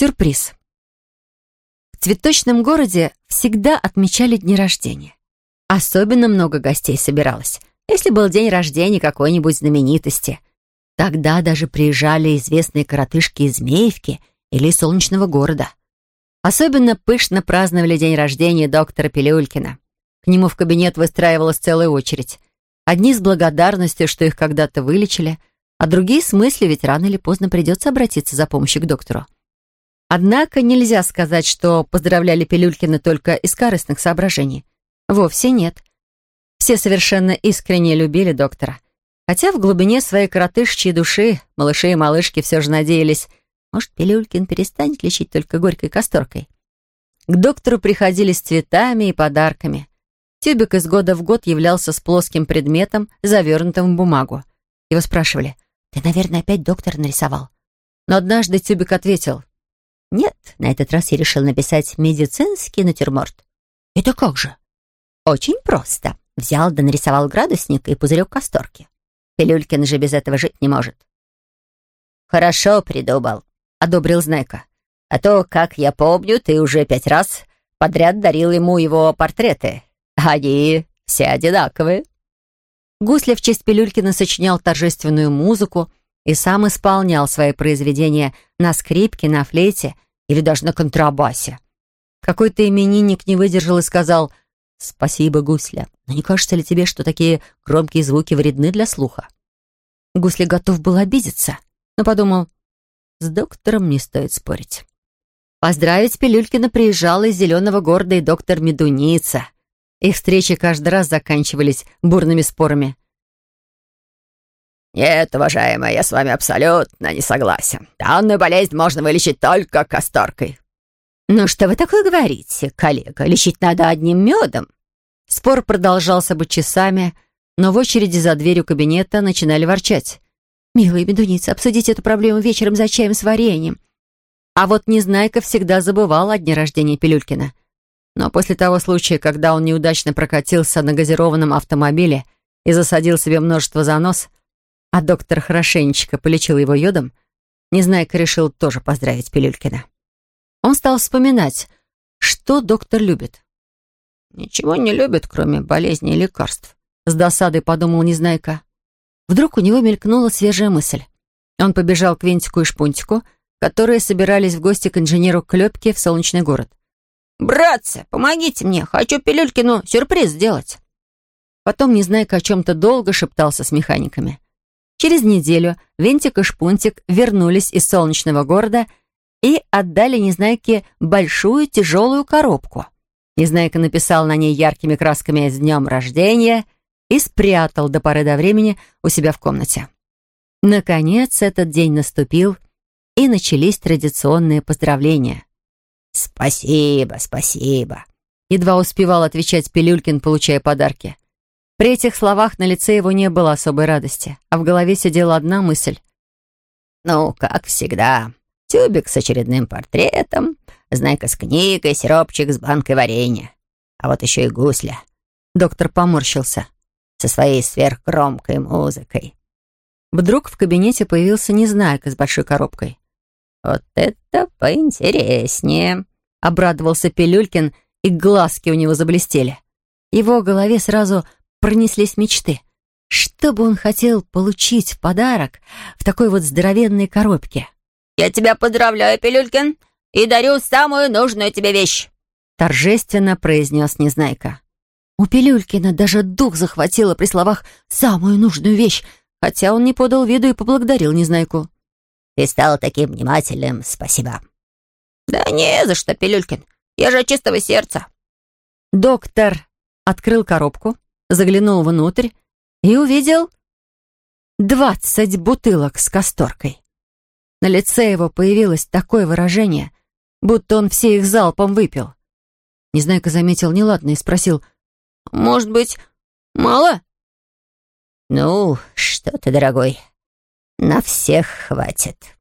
Сюрприз. В цветочном городе всегда отмечали дни рождения. Особенно много гостей собиралось, если был день рождения какой-нибудь знаменитости. Тогда даже приезжали известные коротышки из Змеевки или Солнечного города. Особенно пышно праздновали день рождения доктора Пилюлькина. К нему в кабинет выстраивалась целая очередь. Одни с благодарностью, что их когда-то вылечили, а другие с мыслью, ведь рано или поздно придется обратиться за помощью к доктору. Однако нельзя сказать, что поздравляли Пилюлькина только из корыстных соображений. Вовсе нет. Все совершенно искренне любили доктора. Хотя в глубине своей коротышчьей души малыши и малышки все же надеялись, может, Пилюлькин перестанет лечить только горькой касторкой. К доктору приходили с цветами и подарками. Тюбик из года в год являлся с плоским предметом, завернутым в бумагу. Его спрашивали, «Ты, наверное, опять доктор нарисовал?» Но однажды Тюбик ответил, «Нет, на этот раз я решил написать медицинский натюрморт». «Это как же?» «Очень просто. Взял да нарисовал градусник и пузырек касторки. Пилюлькин же без этого жить не может». «Хорошо придумал», — одобрил Знайка. «А то, как я помню, ты уже пять раз подряд дарил ему его портреты. Они все одинаковые». Гусля в честь Пилюлькина сочинял торжественную музыку и сам исполнял свои произведения на скрипке, на флейте или даже на контрабасе. Какой-то именинник не выдержал и сказал «Спасибо, Гусля, но не кажется ли тебе, что такие громкие звуки вредны для слуха?» Гусли готов был обидеться, но подумал «С доктором не стоит спорить». Поздравить Пилюлькина приезжал из Зеленого города и доктор Медуница — их встречи каждый раз заканчивались бурными спорами. «Нет, уважаемая, я с вами абсолютно не согласен. Данную болезнь можно вылечить только касторкой». «Ну что вы такое говорите, коллега? Лечить надо одним медом?» Спор продолжался бы часами, но в очереди за дверью кабинета начинали ворчать. «Милые медуницы, обсудите эту проблему вечером за чаем с вареньем». А вот Незнайка всегда забывал о дне рождения Пилюлькина — но после того случая, когда он неудачно прокатился на газированном автомобиле и засадил себе множество занос, а доктор хорошенечко полечил его йодом, Незнайка решил тоже поздравить Пилюлькина. Он стал вспоминать, что доктор любит. «Ничего не любит, кроме болезней и лекарств», — с досадой подумал Незнайка. Вдруг у него мелькнула свежая мысль. Он побежал к Винтику и Шпунтику, которые собирались в гости к инженеру Клёпке в Солнечный город. «Братцы, помогите мне, хочу Пилюлькину сюрприз сделать». Потом Незнайка о чем-то долго шептался с механиками. Через неделю Винтик и Шпунтик вернулись из солнечного города и отдали Незнайке большую тяжелую коробку. Незнайка написал на ней яркими красками «С днем рождения» и спрятал до поры до времени у себя в комнате. Наконец этот день наступил, и начались традиционные поздравления. «Спасибо, спасибо», — едва успевал отвечать Пилюлькин, получая подарки. При этих словах на лице его не было особой радости, а в голове сидела одна мысль. «Ну, как всегда, тюбик с очередным портретом, знайка с книгой, сиропчик с банкой варенья. А вот еще и гусля». Доктор поморщился. «Со своей сверхгромкой музыкой». Вдруг в кабинете появился Незнайка с большой коробкой. «Вот это поинтереснее», — обрадовался Пилюлькин, и глазки у него заблестели. Его голове сразу пронеслись мечты. Что бы он хотел получить в подарок в такой вот здоровенной коробке? «Я тебя поздравляю, Пилюлькин, и дарю самую нужную тебе вещь», — торжественно произнес Незнайка. У Пилюлькина даже дух захватило при словах «самую нужную вещь», хотя он не подал виду и поблагодарил Незнайку. Ты стал таким внимательным, спасибо». «Да не за что, Пилюлькин. Я же от чистого сердца». Доктор открыл коробку, заглянул внутрь и увидел двадцать бутылок с касторкой. На лице его появилось такое выражение, будто он все их залпом выпил. Незнайка заметил неладное и спросил, «Может быть, мало?» «Ну, что ты, дорогой, на всех хватит.